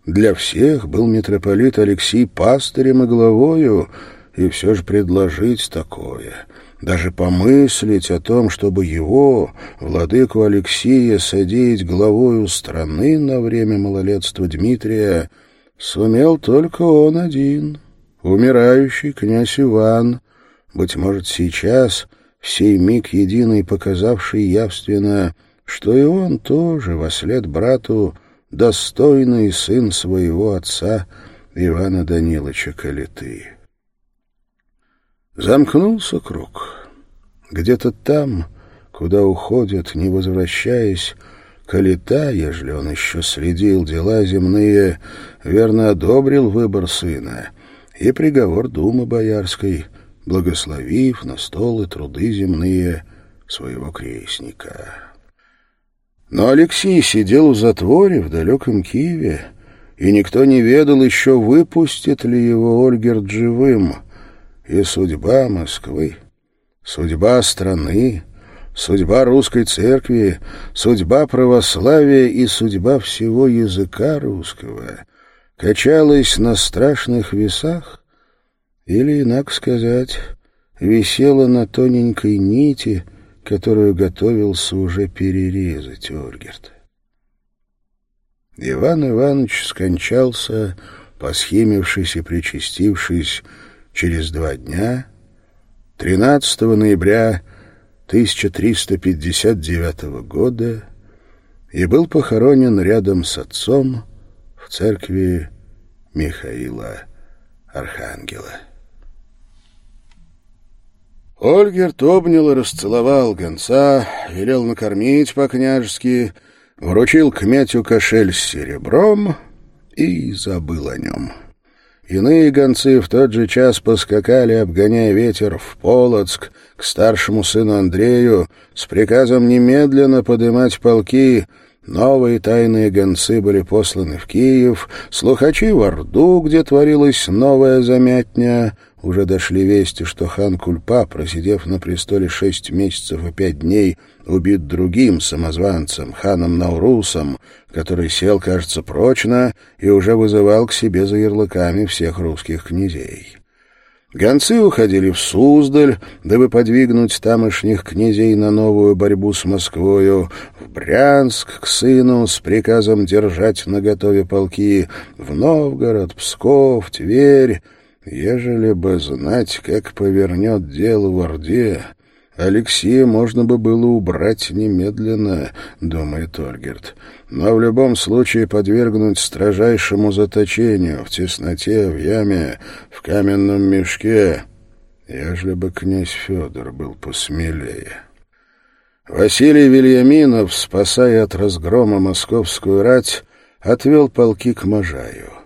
Для всех был митрополит Алексей пастырем и главою, и все же предложить такое, даже помыслить о том, чтобы его, владыку Алексея, садить главою страны на время малолетства Дмитрия, сумел только он один — Умирающий князь Иван, быть может, сейчас, в сей миг единый показавший явственно, что и он тоже, во след брату, достойный сын своего отца Ивана Даниловича Калиты. Замкнулся круг. Где-то там, куда уходят, не возвращаясь, Калита, ежели он еще следил дела земные, верно одобрил выбор сына — и приговор Думы Боярской, благословив на стол и труды земные своего крестника. Но Алексей сидел в затворе в далеком Киеве, и никто не ведал еще, выпустит ли его Ольгерд живым. И судьба Москвы, судьба страны, судьба русской церкви, судьба православия и судьба всего языка русского качалась на страшных весах, или, инак сказать, висела на тоненькой нити, которую готовился уже перерезать Ольгерт. Иван Иванович скончался, посхимившись и причастившись, через два дня, 13 ноября 1359 года, и был похоронен рядом с отцом в церкви Михаила Архангела. Ольгерт обнял и расцеловал гонца, велел накормить по-княжески, вручил кмятю кошель с серебром и забыл о нем. Иные гонцы в тот же час поскакали, обгоняя ветер, в Полоцк, к старшему сыну Андрею, с приказом немедленно подымать полки. Новые тайные гонцы были посланы в Киев, слухачи в Орду, где творилась новая замятня — уже дошли вести, что хан Кульпа, просидев на престоле шесть месяцев и пять дней, убит другим самозванцем, ханом Наурусом, который сел, кажется, прочно и уже вызывал к себе за ярлыками всех русских князей. Гонцы уходили в Суздаль, дабы подвигнуть тамошних князей на новую борьбу с Москвою, в Брянск к сыну с приказом держать наготове полки, в Новгород, Псков, Тверь, Ежели бы знать, как повернет дело в Орде, Алексея можно бы было убрать немедленно, думает Ольгерт, но в любом случае подвергнуть строжайшему заточению в тесноте, в яме, в каменном мешке, ежели бы князь Федор был посмелее. Василий Вильяминов, спасая от разгрома московскую рать, отвел полки к Можаю.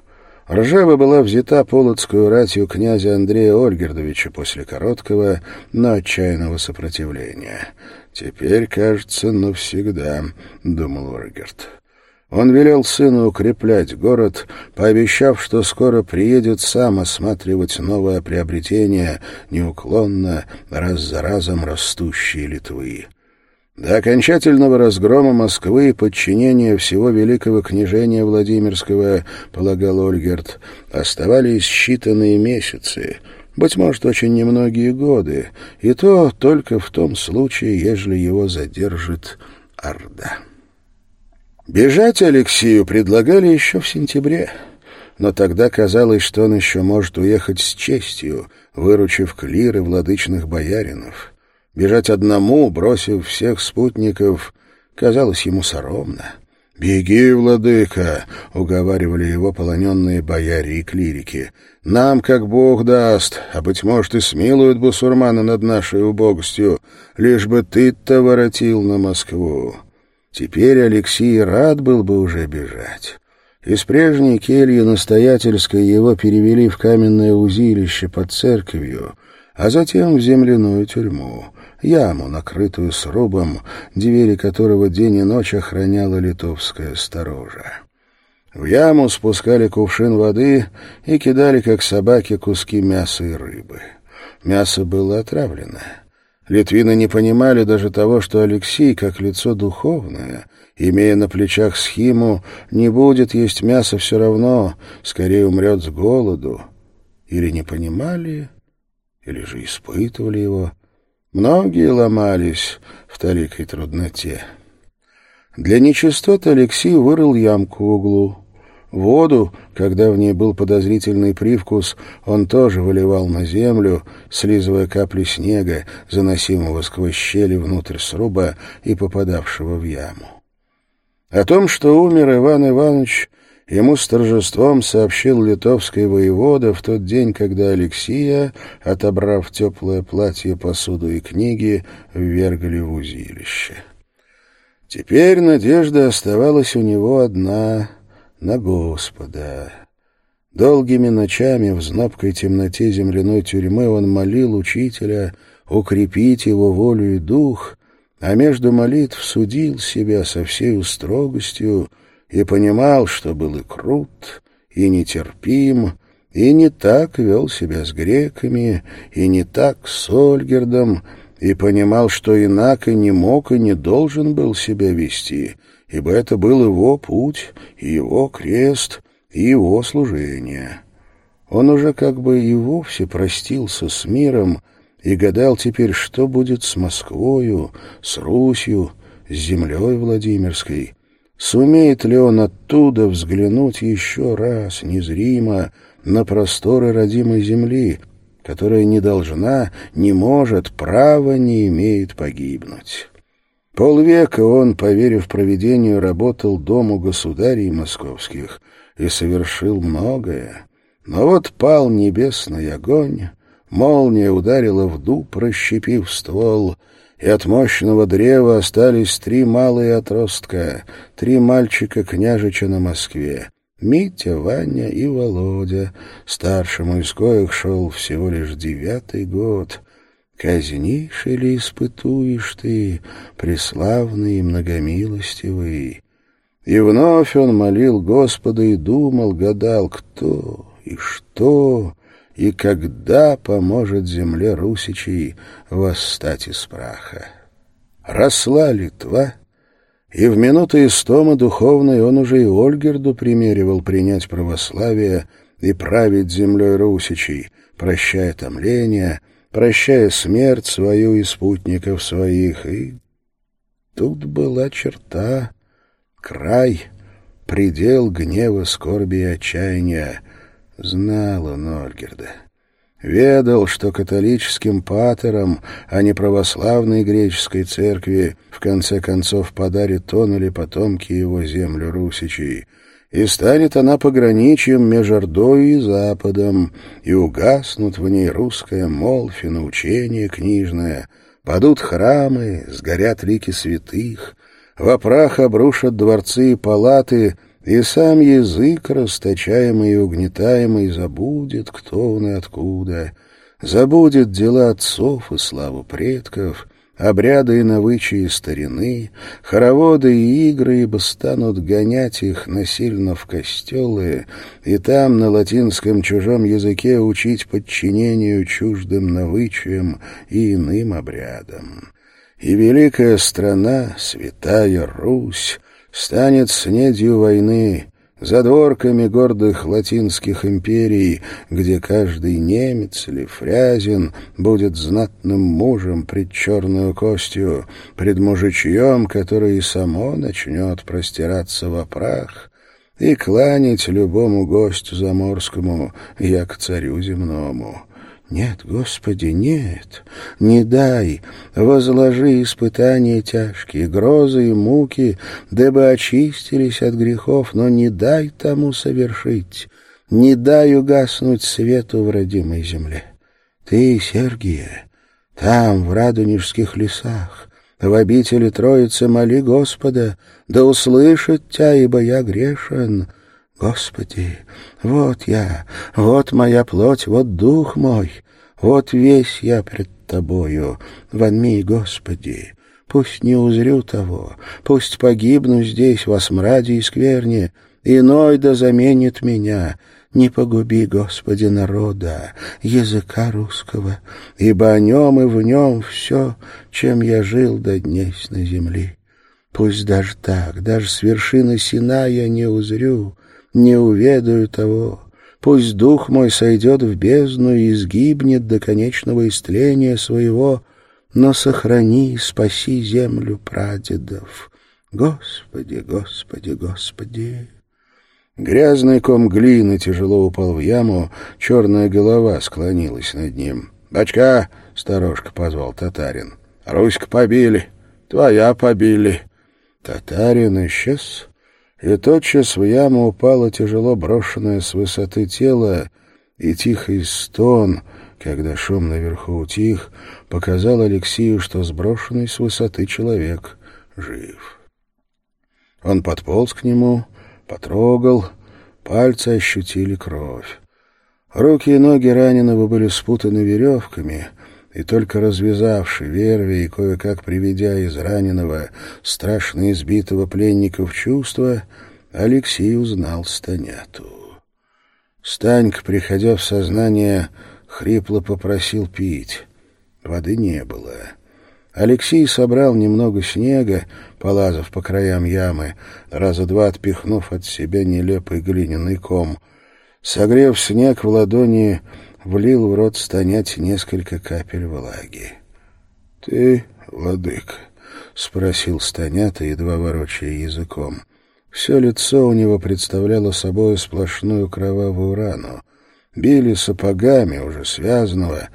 Ржева была взята полоцкую ратью князя Андрея Ольгердовича после короткого, но отчаянного сопротивления. «Теперь, кажется, навсегда», — думал Ольгерд. Он велел сыну укреплять город, пообещав, что скоро приедет сам осматривать новое приобретение, неуклонно, раз за разом растущие Литвы. До окончательного разгрома Москвы и подчинения всего великого княжения Владимирского, полагал Ольгерт, оставались считанные месяцы, быть может, очень немногие годы, и то только в том случае, ежели его задержит Орда. Бежать Алексею предлагали еще в сентябре, но тогда казалось, что он еще может уехать с честью, выручив клиры владычных бояринов. Бежать одному, бросив всех спутников, казалось ему соромно. «Беги, владыка!» — уговаривали его полоненные бояре и клирики. «Нам, как Бог даст, а, быть может, и смилуют бусурманы над нашей убогостью, лишь бы ты-то воротил на Москву». Теперь Алексей рад был бы уже бежать. Из прежней кельи настоятельской его перевели в каменное узилище под церковью, а затем в земляную тюрьму яму, накрытую срубом, двери которого день и ночь охраняла литовская сторожа. В яму спускали кувшин воды и кидали, как собаки, куски мяса и рыбы. Мясо было отравлено. Литвины не понимали даже того, что Алексей, как лицо духовное, имея на плечах схиму, не будет есть мясо все равно, скорее умрет с голоду. Или не понимали, или же испытывали его, Многие ломались в таликой трудноте. Для нечистот Алексей вырыл ямку в углу. Воду, когда в ней был подозрительный привкус, он тоже выливал на землю, слизывая капли снега, заносимого сквозь щели внутрь сруба и попадавшего в яму. О том, что умер Иван Иванович, ему с торжеством сообщил литовский воевода в тот день, когда Алексия, отобрав теплое платье, посуду и книги, ввергли в узилище. Теперь надежда оставалась у него одна — на Господа. Долгими ночами в знобкой темноте земляной тюрьмы он молил учителя укрепить его волю и дух, а между молитв судил себя со всей строгостью — и понимал, что был и крут, и нетерпим, и не так вел себя с греками, и не так с Ольгердом, и понимал, что инако не мог и не должен был себя вести, ибо это был его путь, его крест, его служение. Он уже как бы и вовсе простился с миром и гадал теперь, что будет с Москвою, с Русью, с землей Владимирской. Сумеет ли он оттуда взглянуть еще раз, незримо, на просторы родимой земли, которая не должна, не может, права не имеет погибнуть? Полвека он, поверив провидению, работал дому государей московских и совершил многое. Но вот пал небесный огонь, молния ударила в дуб, расщепив ствол, и от мощного древа остались три малые отростка, три мальчика княжича на Москве. Митя, Ваня и Володя, старшему из коих шел всего лишь девятый год. Казнишь или испытуешь ты, преславный и многомилостивый? И вновь он молил Господа и думал, гадал, кто и что и когда поможет земле русичей восстать из праха. Росла Литва, и в минуты истомы духовной он уже и Ольгерду примеривал принять православие и править землей русичей, прощая томление, прощая смерть свою и спутников своих. И тут была черта, край, предел гнева, скорби и отчаяния, Знал он Ольгерда. Ведал, что католическим патерам, а не православной греческой церкви, в конце концов подарит он или потомки его землю русичей, и станет она пограничьем между Ордой и Западом, и угаснут в ней русская молвь и научение книжное, падут храмы, сгорят лики святых, во прах обрушат дворцы и палаты, и сам язык, расточаемый и угнетаемый, забудет, кто он и откуда, забудет дела отцов и славу предков, обряды и навычаи старины, хороводы и игры, ибо станут гонять их насильно в костелы, и там на латинском чужом языке учить подчинению чуждым навычаям и иным обрядам. И великая страна, святая Русь, станет снедью войны, задворками гордых латинских империй, где каждый немец или фрязин будет знатным мужем пред черную костью, пред мужичьем, который и само начнет простираться во прах и кланять любому гостю заморскому, як царю земному. Нет, Господи, нет, не дай, возложи испытания тяжкие, грозы и муки, дабы очистились от грехов, но не дай тому совершить, не дай угаснуть свету в родимой земле. Ты, Сергия, там, в радонежских лесах, в обители Троицы моли Господа, да услышит тебя, ибо я грешен, Господи, вот я, вот моя плоть, вот дух мой, вот весь я пред Тобою, вонми, Господи. Пусть не узрю того, пусть погибну здесь во смраде и скверне, иной да заменит меня. Не погуби, Господи, народа, языка русского, ибо о нем и в нем все, чем я жил до дней на земли. Пусть даже так, даже с вершины Сина я не узрю, не уведаю того. Пусть дух мой сойдет в бездну и изгибнет до конечного истления своего, но сохрани и спаси землю прадедов. Господи, Господи, Господи! Грязный ком глины тяжело упал в яму, черная голова склонилась над ним. «Бачка!» — сторожка позвал татарин. «Руська побили, твоя побили». Татарин исчез, и тотчас в яму упало тяжело брошенное с высоты тело, и тихий стон, когда шум наверху утих, показал Алексею, что сброшенный с высоты человек жив. Он подполз к нему, потрогал, пальцы ощутили кровь. Руки и ноги раненого были спутаны веревками, и только развязавши верви и кое-как приведя из раненого, страшно избитого пленника в чувство, Алексей узнал Станяту. Станька, приходя в сознание, хрипло попросил пить. Воды не было. Алексей собрал немного снега, полазав по краям ямы, раза два отпихнув от себя нелепый глиняный ком. Согрев снег в ладони, влил в рот стонять несколько капель влаги. — Ты, владык? — спросил Станята, едва ворочая языком. Все лицо у него представляло собой сплошную кровавую рану. Били сапогами, уже связанного,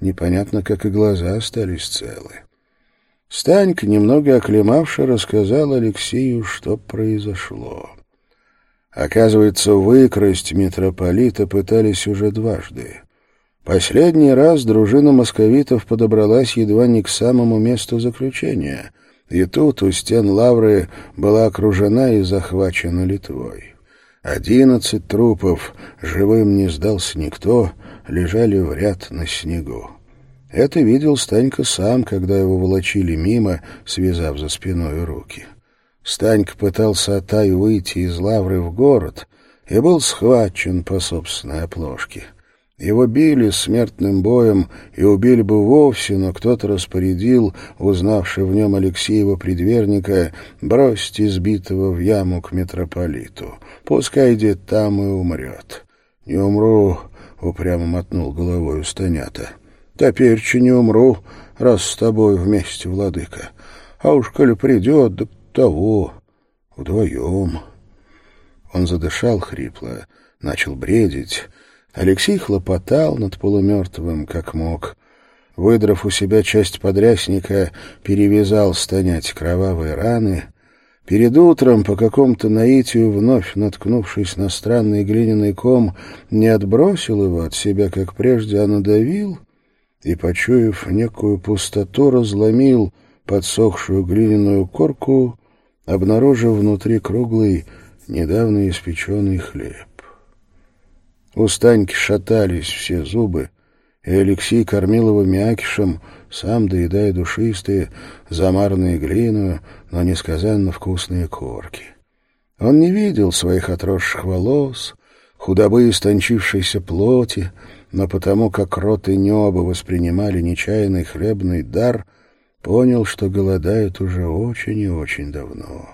непонятно, как и глаза остались целы. Станька, немного оклемавши, рассказал Алексею, что произошло. Оказывается, выкрасть митрополита пытались уже дважды. Последний раз дружина московитов подобралась едва не к самому месту заключения, и тут у стен Лавры была окружена и захвачена Литвой. Одиннадцать трупов, живым не сдался никто, лежали в ряд на снегу. Это видел Станька сам, когда его волочили мимо, связав за спиной руки. Станька пытался от Ай выйти из лавры в город и был схвачен по собственной оплошке. Его били смертным боем и убили бы вовсе, но кто-то распорядил, узнавший в нем Алексеева предверника, бросить избитого в яму к митрополиту. Пускай идет там и умрет. — Не умру, — упрямо мотнул головой Станята. Теперь не умру, раз с тобой вместе, владыка. А уж коли придет, да того, вдвоем. Он задышал хрипло, начал бредить. Алексей хлопотал над полумертвым, как мог. Выдрав у себя часть подрясника, перевязал стонять кровавые раны. Перед утром, по какому-то наитию, вновь наткнувшись на странный глиняный ком, не отбросил его от себя, как прежде, а надавил и, почуяв некую пустоту, разломил подсохшую глиняную корку, обнаружив внутри круглый, недавно испеченный хлеб. У Станьки шатались все зубы, и Алексей кормил его мякишем, сам доедая душистые, замарные глину, но несказанно вкусные корки. Он не видел своих отросших волос, худобы истончившейся плоти, но потому как рот и небо воспринимали нечаянный хлебный дар, понял, что голодают уже очень и очень давно.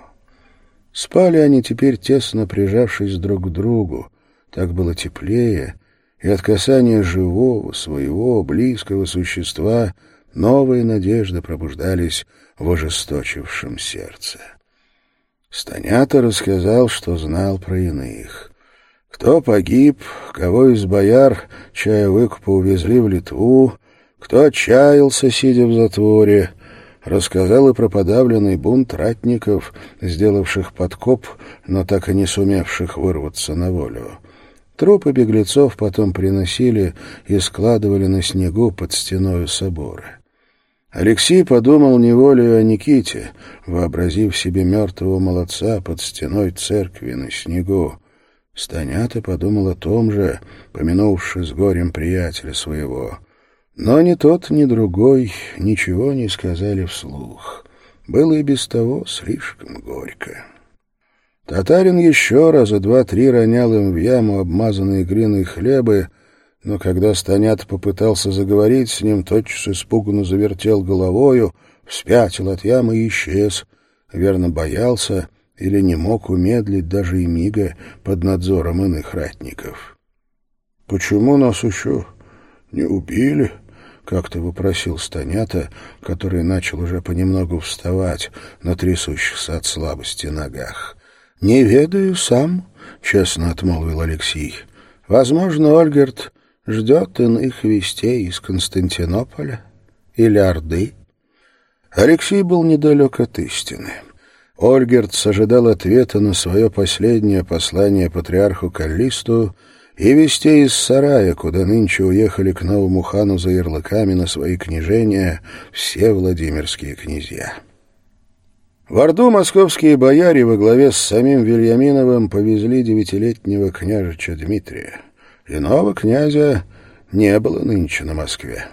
Спали они теперь, тесно прижавшись друг к другу, так было теплее, и от касания живого, своего, близкого существа новые надежды пробуждались в ожесточившем сердце. Станята рассказал, что знал про иных. Кто погиб, кого из бояр чая выкупа увезли в Литву, кто отчаялся, сидя в затворе, рассказал и про подавленный бунт ратников, сделавших подкоп, но так и не сумевших вырваться на волю. Трупы беглецов потом приносили и складывали на снегу под стеной собора. Алексей подумал неволею о Никите, вообразив себе мертвого молодца под стеной церкви на снегу. Станята подумал о том же, помянувши с горем приятеля своего. Но ни тот, ни другой ничего не сказали вслух. Было и без того слишком горько. Татарин еще раза два-три ронял им в яму обмазанные глиной хлебы, но когда Станят попытался заговорить с ним, тотчас испуганно завертел головою, вспятил от ямы и исчез. Верно, боялся, или не мог умедлить даже и мига под надзором иных ратников. — Почему нас еще не убили? — как-то вопросил Станята, который начал уже понемногу вставать на трясущихся от слабости ногах. — Не ведаю сам, — честно отмолвил Алексей. — Возможно, Ольгерт ждет иных вестей из Константинополя или Орды. Алексей был недалек от истины. Ольгерт ожидал ответа на свое последнее послание патриарху Каллисту и вестей из сарая, куда нынче уехали к новому хану за ярлыками на свои княжения все владимирские князья. В Орду московские бояре во главе с самим Вильяминовым повезли девятилетнего княжича Дмитрия. Иного князя не было нынче на Москве.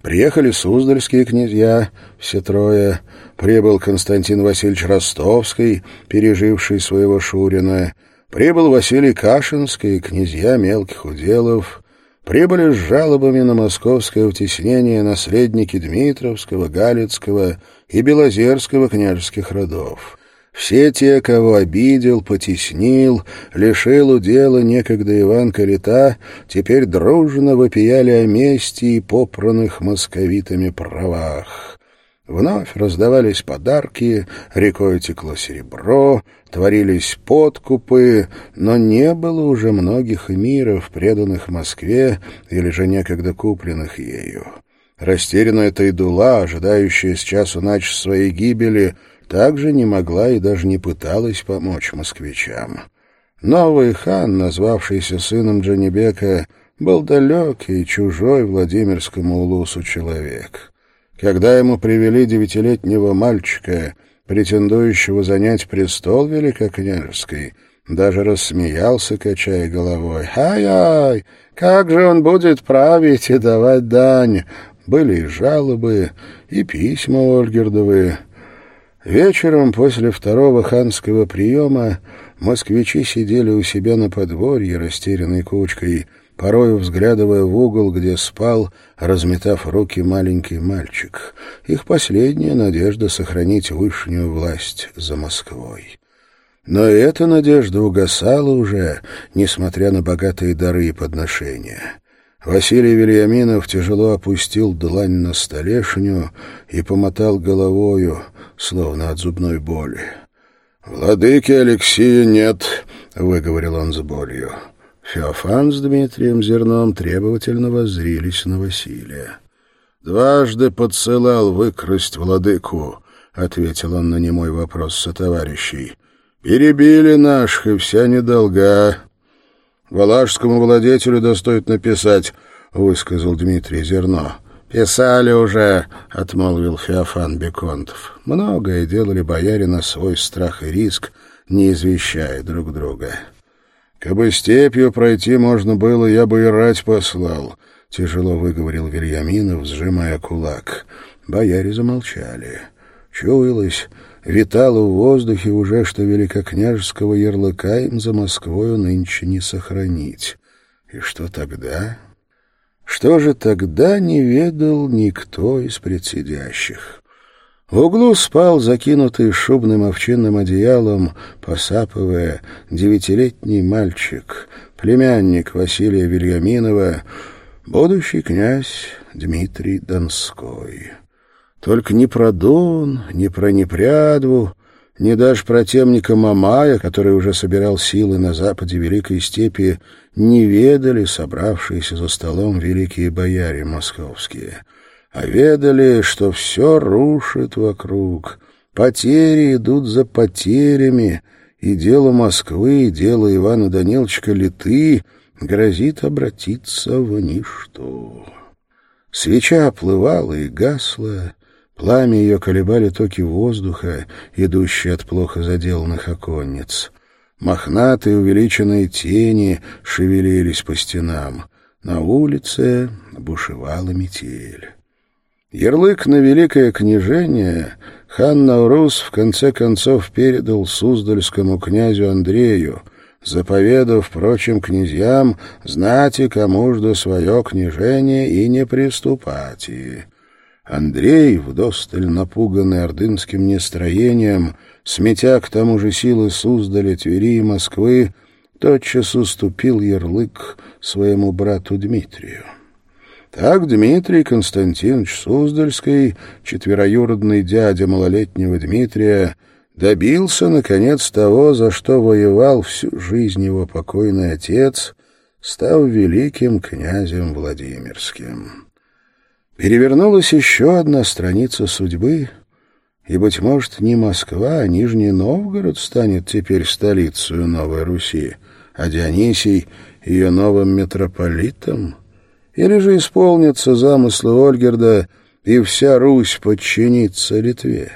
Приехали суздальские князья, все трое. Прибыл Константин Васильевич Ростовский, переживший своего Шурина. Прибыл Василий Кашинский, князья мелких уделов. прибыли с жалобами на московское утеснение наследники Дмитровского, Галицкого и Белозерского княжеских родов. Все те, кого обидел, потеснил, лишил удела некогда Иван Калита, теперь дружно вопияли о мести и попранных московитами правах. Вновь раздавались подарки, рекой текло серебро, творились подкупы, но не было уже многих миров, преданных Москве или же некогда купленных ею. Растерянная Тайдула, ожидающая с часу на час своей гибели, также не могла и даже не пыталась помочь москвичам. Новый хан, назвавшийся сыном Джанибека, был далекий и чужой Владимирскому улусу человек. Когда ему привели девятилетнего мальчика, претендующего занять престол великокняжеский, даже рассмеялся, качая головой. «Ай-ай! Как же он будет править и давать дань!» Были и жалобы, и письма Ольгердовые. Вечером после второго ханского приема москвичи сидели у себя на подворье, растерянной кучкой, порою взглядывая в угол, где спал, разметав руки маленький мальчик. Их последняя надежда сохранить высшую власть за Москвой. Но эта надежда угасала уже, несмотря на богатые дары и подношения. Василий Вильяминов тяжело опустил длань на столешню и помотал головою, словно от зубной боли. «Владыки Алексея нет», — выговорил он с болью. Феофан с Дмитрием Зерном требовательно воззрились на Василия. «Дважды подсылал выкрасть владыку», — ответил он на немой вопрос сотоварищей. «Перебили наших, и вся недолга. Валашскому владетелю достоит написать», — высказал Дмитрий Зерно. «Писали уже», — отмолвил Феофан Беконтов. Многое делали бояре на свой страх и риск, не извещая друг друга. «Кабы степью пройти можно было, я бы и рать послал», — тяжело выговорил Вильяминов, сжимая кулак. Бояре замолчали. Чуялось, витало в воздухе уже, что великокняжеского ярлыка им за Москвою нынче не сохранить. И что тогда? Что же тогда не ведал никто из предсидящих? В углу спал, закинутый шубным овчинным одеялом, посапывая, девятилетний мальчик, племянник Василия Вильяминова, будущий князь Дмитрий Донской. Только ни про Дон, ни про Непрядву, ни даже про темника Мамая, который уже собирал силы на западе Великой Степи, не ведали собравшиеся за столом великие бояре московские — а ведали, что все рушит вокруг. Потери идут за потерями, и дело Москвы, и дело Ивана Даниловича Литы грозит обратиться в ничто. Свеча оплывала и гасла, пламя ее колебали токи воздуха, идущие от плохо заделанных оконниц. Мохнатые увеличенные тени шевелились по стенам. На улице бушевала метель. Ярлык на великое княжение хан Наурус в конце концов передал Суздальскому князю Андрею, заповедав прочим князьям знати кому жду свое княжение и не приступать. И Андрей, вдосталь напуганный ордынским нестроением, сметя к тому же силы Суздаля, Твери и Москвы, тотчас уступил ярлык своему брату Дмитрию. Так Дмитрий Константинович Суздальский, четвероюродный дядя малолетнего Дмитрия, добился, наконец, того, за что воевал всю жизнь его покойный отец, став великим князем Владимирским. Перевернулась еще одна страница судьбы, и, быть может, не Москва, а Нижний Новгород станет теперь столицей Новой Руси, а Дионисий — ее новым митрополитом — или же исполнятся замыслы Ольгерда, и вся Русь подчинится Литве.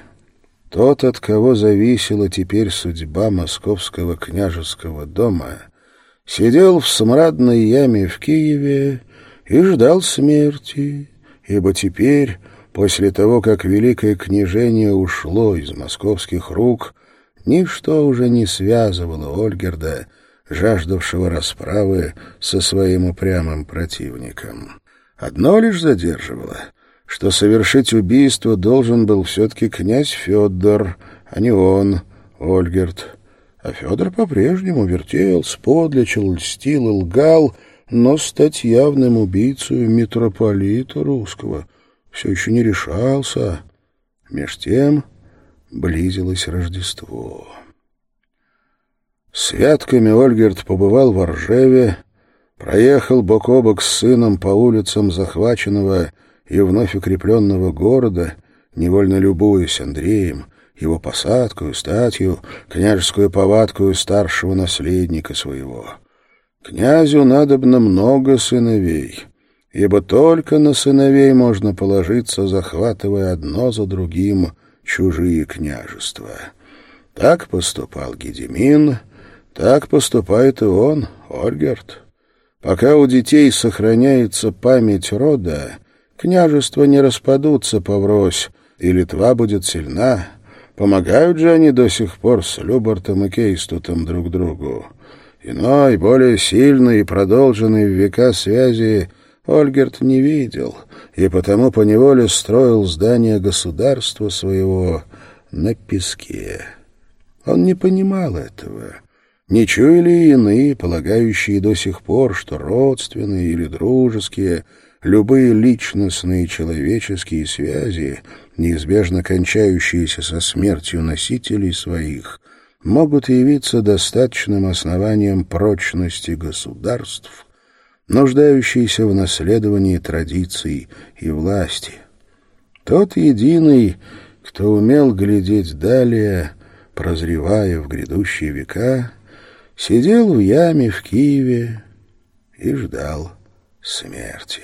Тот, от кого зависела теперь судьба московского княжеского дома, сидел в смрадной яме в Киеве и ждал смерти, ибо теперь, после того, как великое княжение ушло из московских рук, ничто уже не связывало Ольгерда жаждавшего расправы со своим упрямым противником. Одно лишь задерживало, что совершить убийство должен был все-таки князь Федор, а не он, Ольгерт. А Федор по-прежнему вертелся, подлечил, льстил и лгал, но стать явным убийцей митрополита русского все еще не решался. Меж тем близилось Рождество. Святками Ольгерт побывал в Оржеве, проехал бок о бок с сыном по улицам захваченного и вновь укрепленного города, невольно любуясь Андреем, его посадкою, статью, княжескую повадкую старшего наследника своего. Князю надобно много сыновей, ибо только на сыновей можно положиться, захватывая одно за другим чужие княжества. Так поступал Гедемин, так поступает и он, Ольгерт. Пока у детей сохраняется память рода, княжества не распадутся поврось, и Литва будет сильна. Помогают же они до сих пор с Любартом и Кейстутом друг другу. Иной, более сильный и продолженный в века связи Ольгерт не видел, и потому поневоле строил здание государства своего на песке. Он не понимал этого. Не чуяли иные, полагающие до сих пор, что родственные или дружеские, любые личностные человеческие связи, неизбежно кончающиеся со смертью носителей своих, могут явиться достаточным основанием прочности государств, нуждающиеся в наследовании традиций и власти. Тот единый, кто умел глядеть далее, прозревая в грядущие века, сидел в яме в Киеве и ждал смерти.